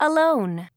alone.